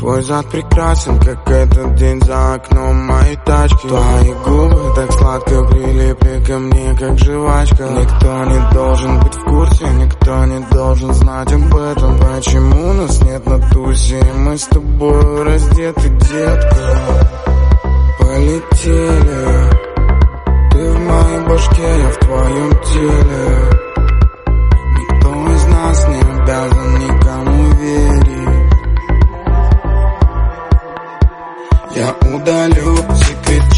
Твой зад прекрасен, как этот день за окном. Моей тачки Твои губы так сладко прилипли ко мне, как жвачка. Никто не должен быть в курсе, никто не должен знать об этом. Почему нас нет на тусе, мы с тобой раздеты, детка. Полетели. Ты в моей башке, я в твоем теле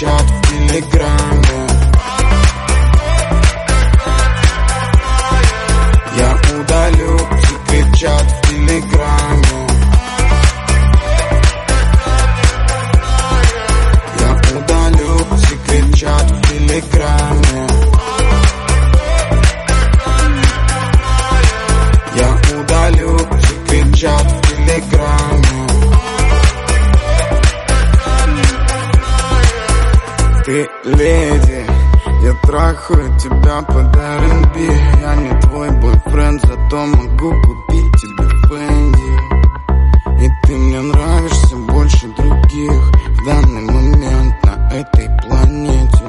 lasciato un milligrammo леди, я трахаю тебя под R&B. Я не твой бойфренд, зато могу купить тебе Фэнди И ты мне нравишься больше других. В данный момент на этой планете.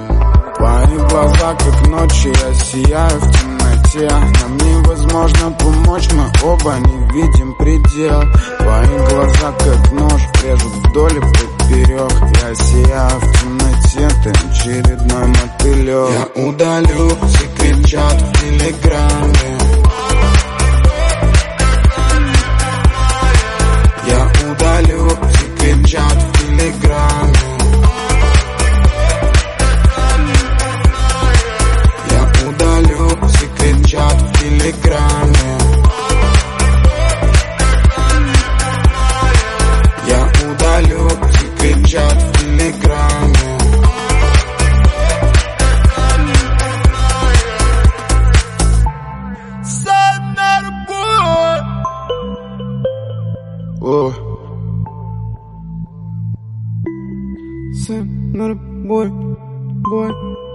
Твои глаза как ночи, я сияю в темноте. Нам невозможно помочь, мы оба не видим предел. Твои глаза как нож, режут вдоль и поперек кричат в телеграме Я удалю, все кричат в телеграме Я удалю, все кричат в телеграме same, not a boy, boy.